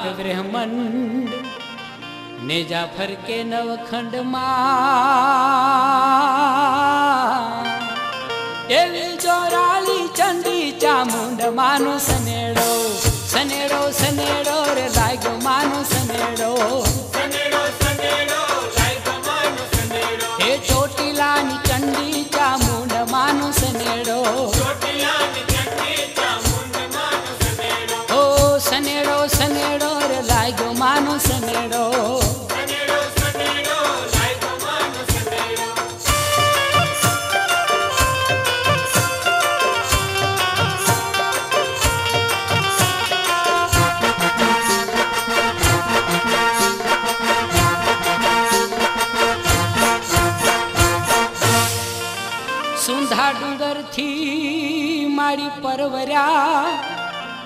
ડાક બ્રહ્મંડ ને જાફર કે નવખંડમાં એવી જોરાલી ચંડી ચામુંડ માનો સનેડો સનેડો સનેડો રે લાગ્યો માનો સનેડો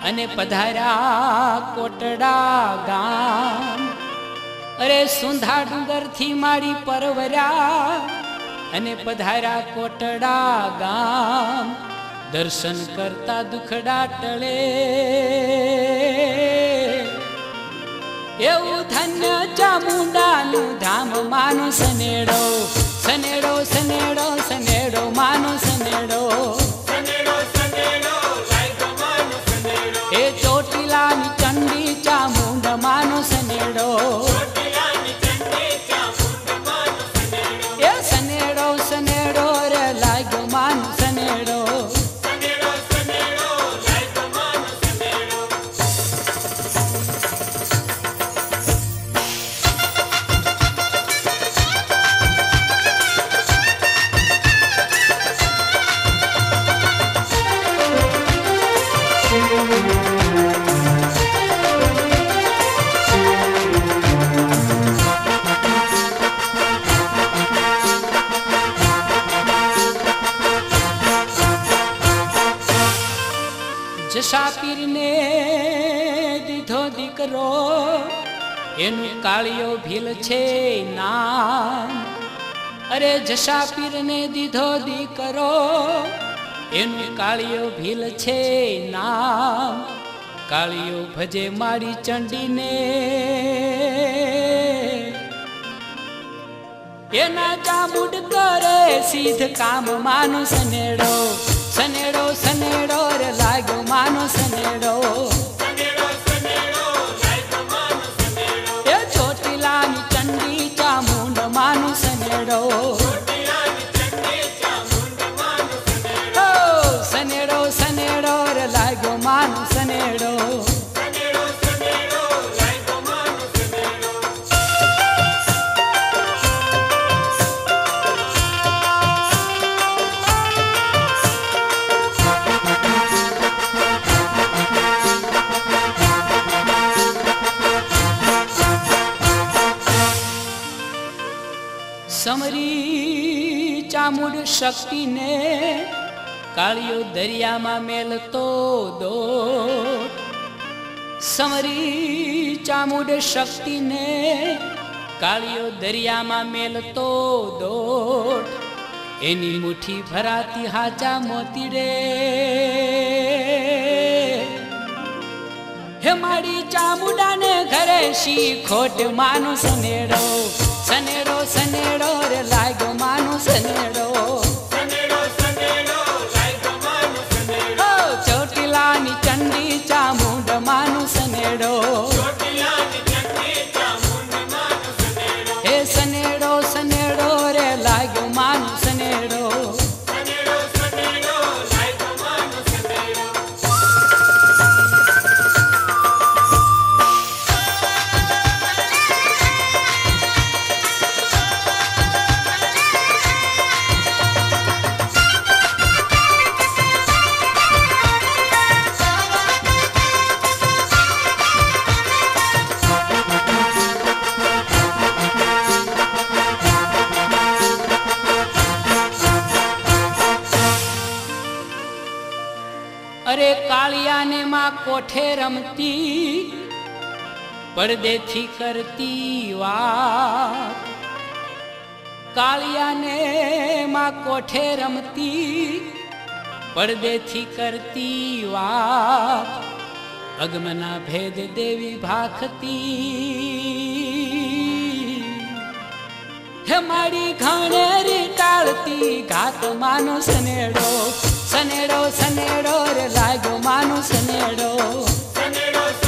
અને પધાર્યા કોટડા ગામ. અરે સુંધા ડુંગરથી મારી પરવર્યા અને પધાર્યા કોટડા ગામ. દર્શન કરતા દુખડા ટળે. એવું ધન્ય ચામુંડાનું ધામ માનો સનેડો સનેડો સનેડો સનેડો માનો સનેડો. ચંડી જસાપીરને દીધો દીકરો. એનું કાળિયો ભીલ છે નામ અરે જસાપીરને દીધો દીકરો. એનું કાળિયો ભીલ છે નામ કાળિયો ભજે મારી ચંડીને. એના ચામુડ કરે સીધ કામ માનો સનેડો. સનેડો સનેડો રે લાગ્યો માનો શક્તિને કાળિયો દરિયામાં મેલતો દો. સમરી ચામુડ શક્તિને કાળિયો દરિયામાં મેલતો દોટ એની મુઠ્ઠી ભરાતી હાચા મોતી રે. હે મારી ચામુડાને ઘરે શી ખોટ માનો સનેડો. સનેડો સનેડો રે લાગ્યો માનો સનેડો. પડદેથી કરતી વાત. કાળિયાને માં કોઠે રમતી, પડદેથી કરતી વાત. અગમના ભેદ દેવી ભાખતી. હે મારી ઘણેરી ટાળતી ઘાત માનો સનેડો સનેડો સનેડો રે લાગ્યો માનો સનેડો. એ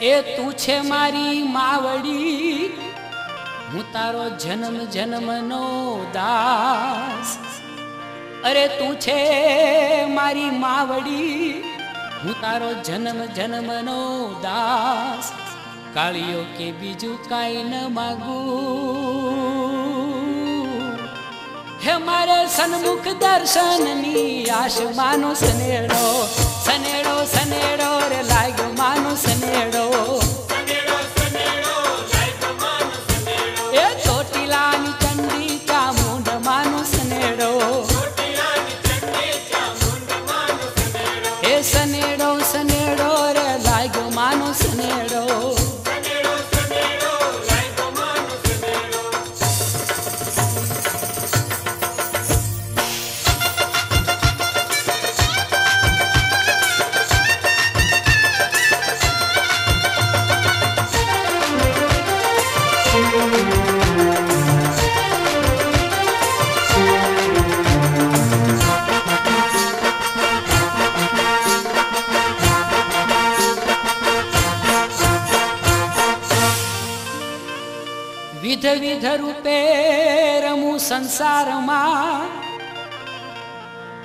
એ તું છે મારી માવડી, હું તારો જન્મ જન્મનો દાસ. અરે તું છે મારી માવડી, હું તારો જન્મ જન્મનો દાસ. કાળીઓ કે બીજું કાંઈ ન માગું. હે મારે સન્મુખ દર્શનની આશ માનો સનેડો સનેડો સનેડો રે લાગ્યો માનો સનેડો રૂપે રમું સંસારમાં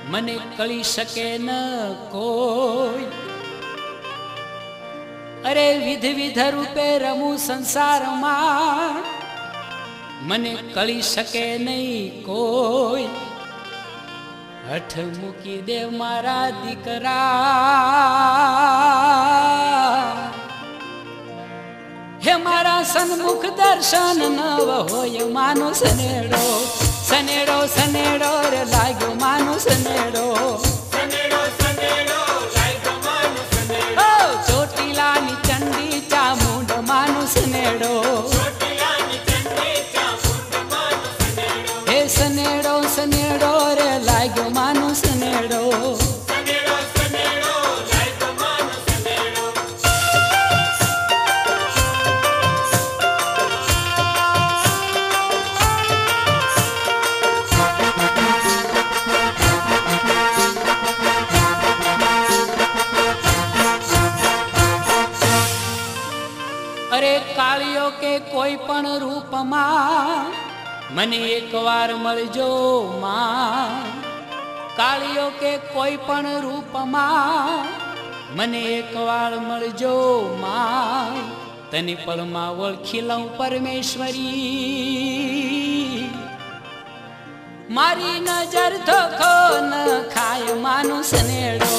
મને કળી શકે ન કોઈ અરે વિધ વિધ રૂપે રમું સંસારમાં મને કળી શકે નહીં કોઈ હઠ મૂકી દે મારા દીકરા હે મારા સન્મુખ દર્શન નવ હોય માનો સનેડો. તને પળમાં ઓળખી લઉં પરમેશ્વરી. મારી નજર ધોખો ન ખાય માનું સનેડો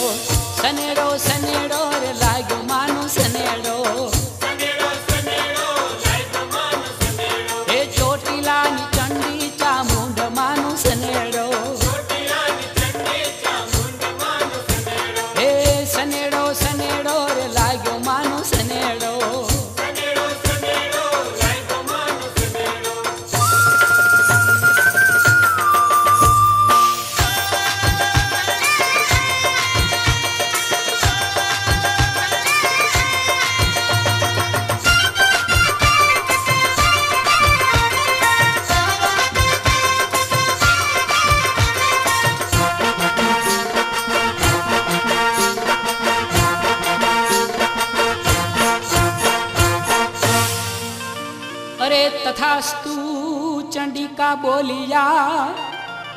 સનેડો સનેડો રે લાગ્યો માનું સનેડો. અરે તથાસ્તુ ચંડિકા બોલિયા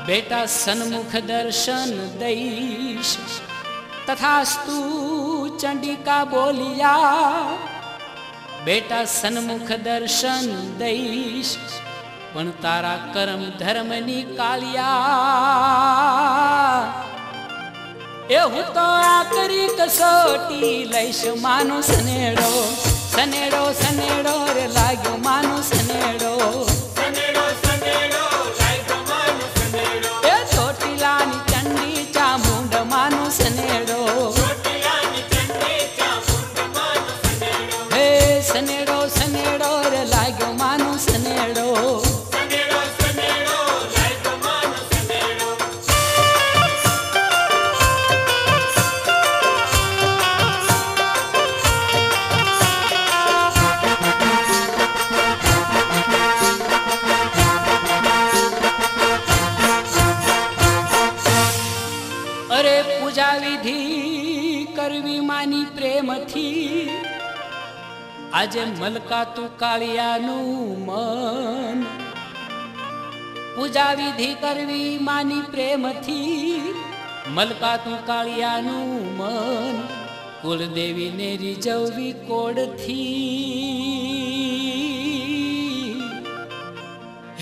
બેટા સન્મુખ દર્શન દઈશ તથાસ્તુ ચંડિકા બોલિયા બેટા સન્મુખ દર્શન દઈશ પણ તારા કર્મ ધર્મની કાલિયા એ હું તો આ કરી કસોટી લઈશ માનો સનેડો સનેડો સનેડો રે લાગ્યો માનો આજે મલકાતું કાળિયાનું મન. પૂજા વિધિ કરવી માની પ્રેમથી મલકાતું કાળિયાનું મન. કુળદેવીને રીઝવવી કોડથી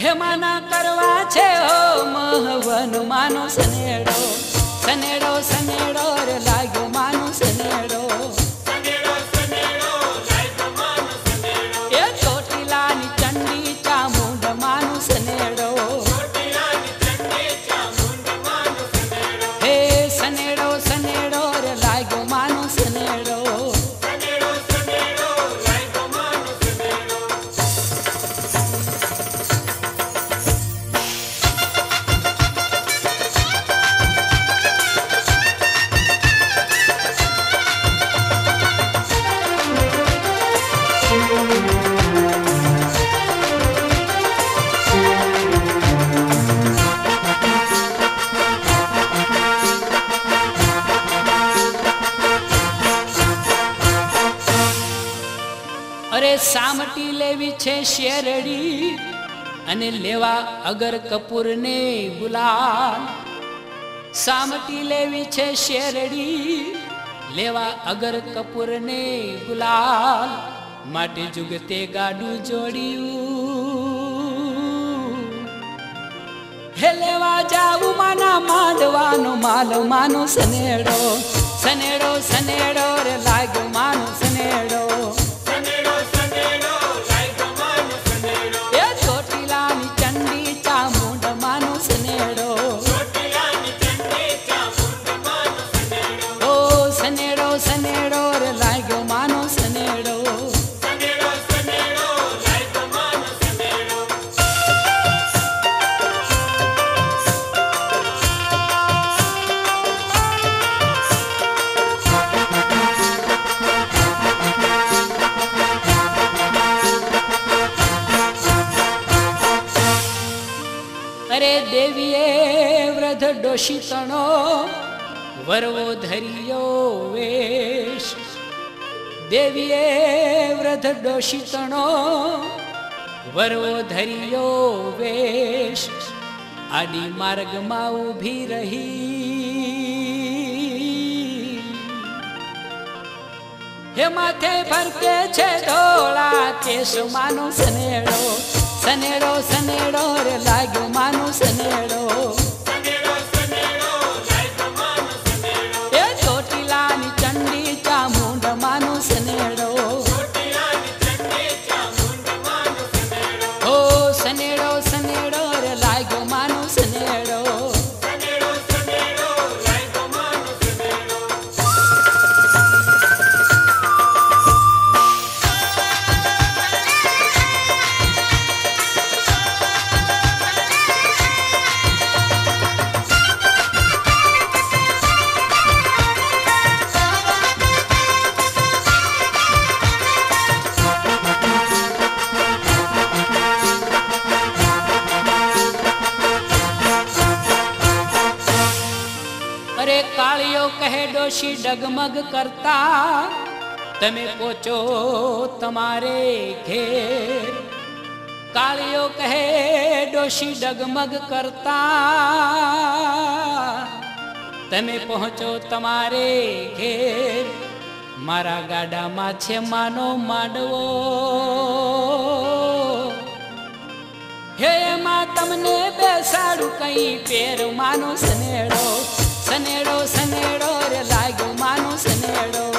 હેમાના કરવા છે હો મહવન, માનો સનેડો સનેડો સનેડો લાગ્યો માનો સનેડો અને લેવા અગર કપૂરને ગુલાલ. સામટી લેવી છે શેરડી, લેવા અગર કપૂરને ગુલાલ. માટે જુગતે ગાડું જોડ્યું. હે લેવા જાવું માના માંડવાનો માલ, માનો સનેડો સનેડો સનેડો રે લાગ્યો માનો વ્રધ ડોશી તણો વરવો ધરિયો વેશ આડી માર્ગમાં ઊભી રહી. હે માથે ફરકે છે ધોળા કેસ માનો સનેડો સનેડો સનેડો રે લાગ્યો માનો સનેડો ડોશી ડગમગ કરતા, તમે પહોંચો તમારે ઘેર. કાળિયો કહે, ડોશી ડગમગ કરતા, તમે પહોંચો તમારે ઘેર. મારા ગાડામાં છે માનો માંડવો. હે, એમાં તમને બેસાડું કઈ પેર માનો સનેડો સનેડો સનેડો રે લાગ્યો માનો સનેડો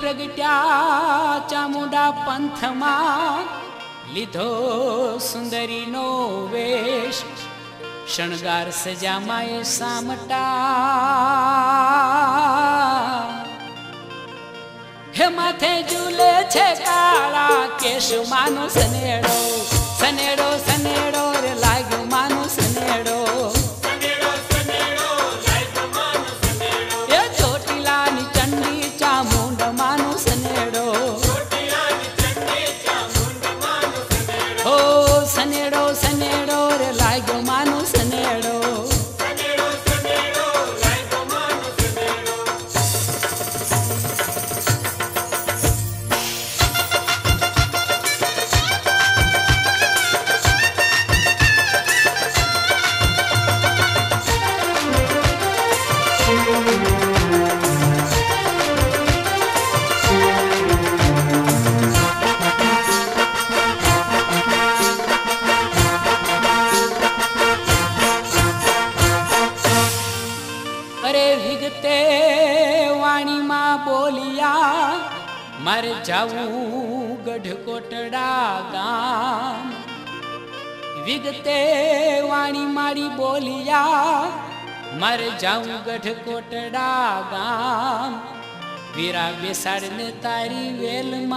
પ્રગટ્યા ચામુંડા પંથમાં લીધો સુંદરીનો વેશ. શણગાર સજામાં એ સામટા. હે માથે ઝૂલે છે કાળા કેશ માનો સનેડો સનેડો સનેડો. ગઢકોટડા વિગતે વાણી મારી બોલિયા, મારે ગઢ ગઢકોટડા ગામ. વીરા બેસાડને તારી વેલમાં.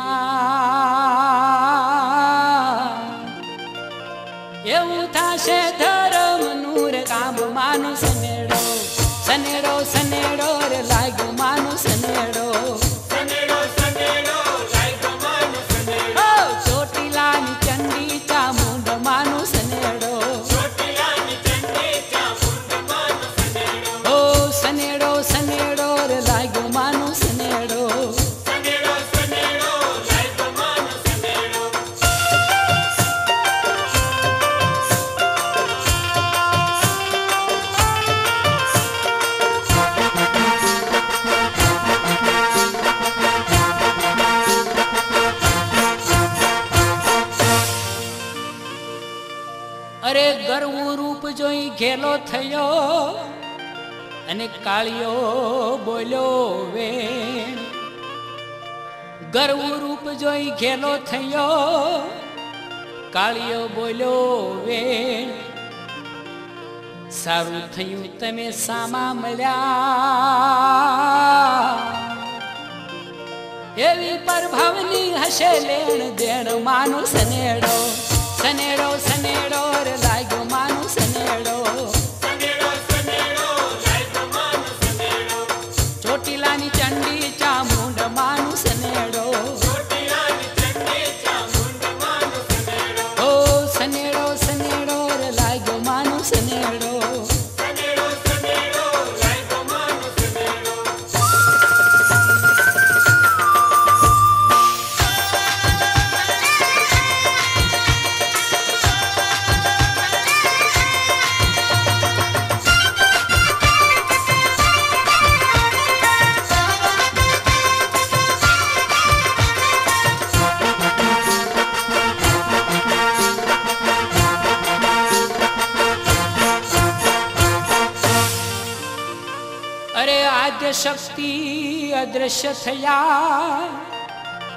એવું થશે ધરમ નૂર, કામ માનું સનેડો સનેડો સનેડો રે લાગ્યું માનું જોઈ ઘેલો થયો અને કાળિયો બોલ્યો વે ગર્વ રૂપ જોઈ ઘેલો થયો, કાળિયો બોલ્યો વે સારું થયું તમે સામા મળ્યા. એવી પરભાવની હશે લેણ દેણ, માનું સનેડો સનેડો સનેડો રે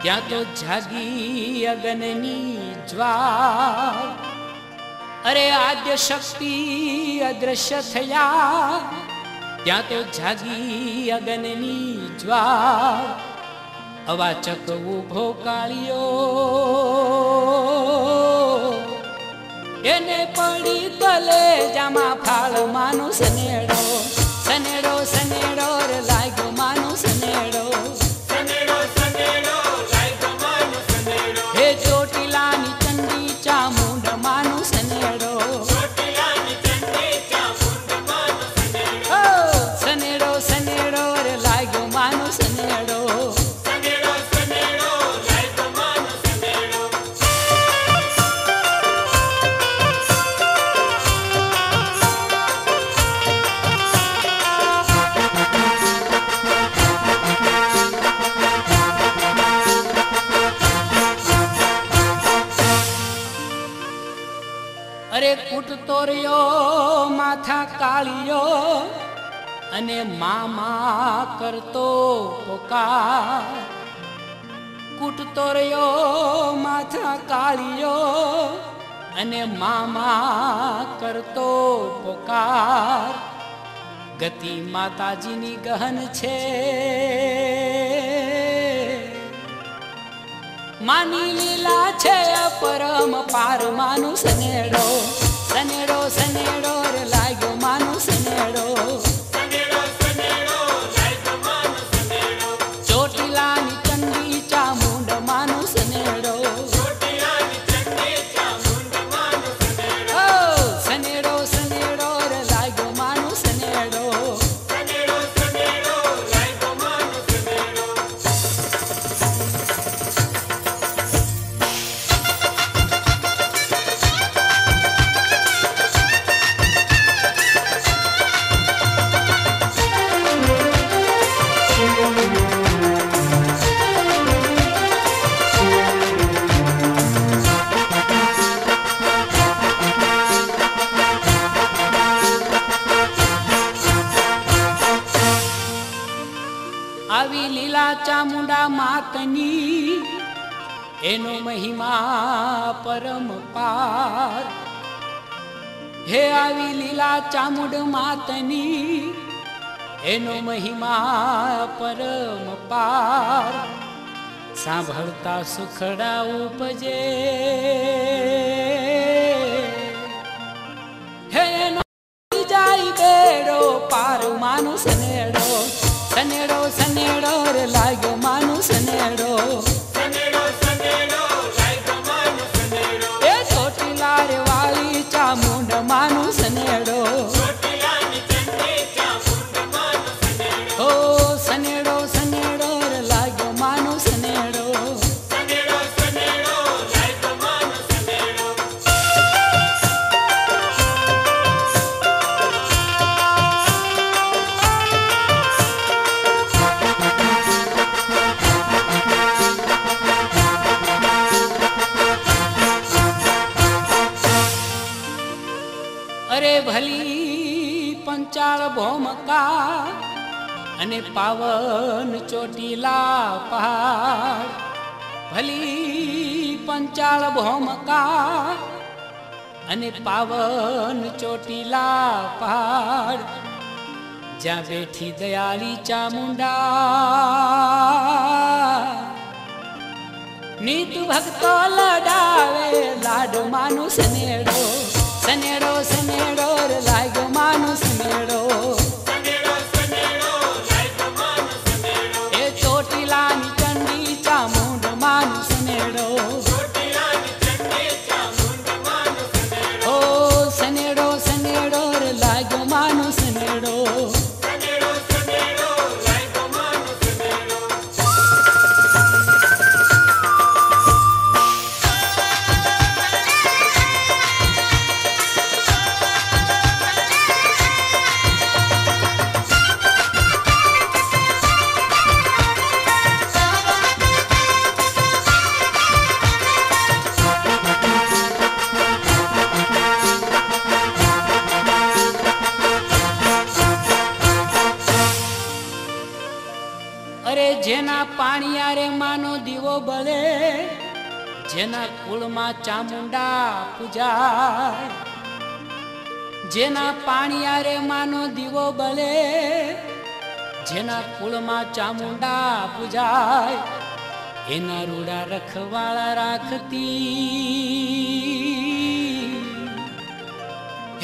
ત્યાં તો જાગી અગનની જ્વાર અરે આદ્ય શક્તિ અદ્રશ્ય થયા. ત્યાં તો જાગી અગનની જ્વાર અવાચક ઊભો કાળિયો. એને પડી તલે જામાં ફાળ માનુસ સનેડો અને મામા કરતો પોકાર. ગતિ માતાજીની ગહન છે. માની લીલા છે પરમ પાર માનું સનેડો. સનેડો સનેડો રે લાગ્યો માનું સનેડો. ચામુંડા માતની એનો મહિમા પરમ પાર. હે આવી લીલા ચામુડ માતની એનો મહિમા પરમ પાર. સાંભળતા સુખડા ઉપજે. હે એનો જાય બેડો પાર માનું સનેડો સનેડો સનેડો લાગ્યો માનું સનેડો અને પાવન ચોટીલા પહાડ જ્યાં બેઠી દયાળી ચામુંડા. નીત ભક્તો લડાવે લાડ માનું સનેડો સનેડો સનેડો લાગે ચામુંડા પૂજાય. જેના પાણીયારે માનો દીવો બલે, જેના કુળમાં ચામુંડા પૂજાય. એના રૂડા રખવાળા રાખતી.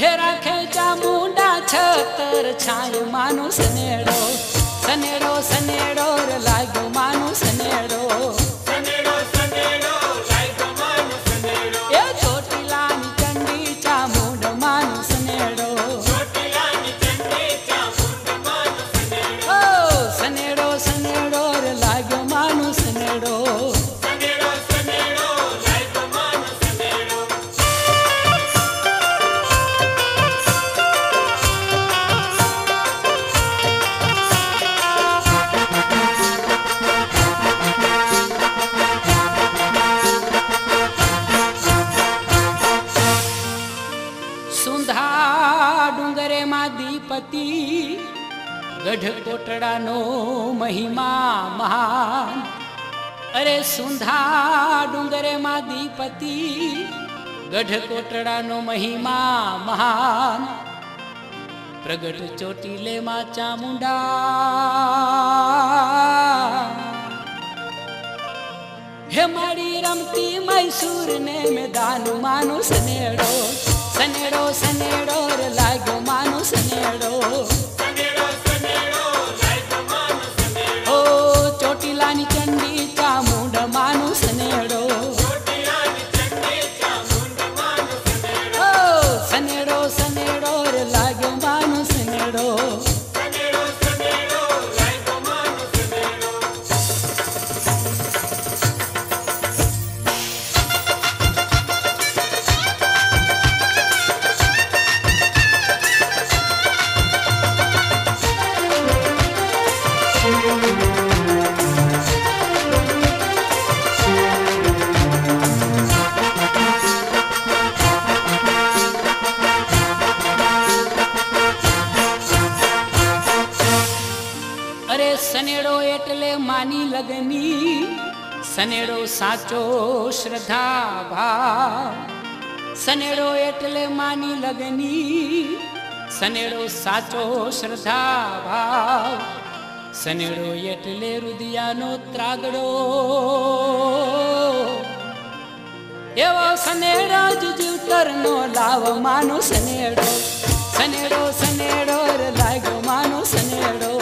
હે રાખે ચામુંડા છતર છાય માનો સનેડો સનેડો સનેડો લાગ્યો માનો સનેડો. એ માં દીપતિ ગઢ કોટડાનો મહિમા મહાન અરે સુંધા ડુંગરે માં ગઢ કોટડાનો મહિમા મહાન પ્રગટ ચોટીલે માં ચામુંડા હે મારી રમતી મૈસૂર ને મેદાન માનું સનેડો સનેડો સનેડો રે લાગ્યો માનું સાચો શ્રદ્ધા ભાવ સનેડો એટલે માની લગની. સનેડો સાચો શ્રદ્ધા ભાવ સનેડો એટલે રુદિયાનો ત્રાગડો. એવો સનેડો જ જીવતરનો લાવ માનો સનેડો. સનેડો સનેડો લાગ્યો માનો સનેડો.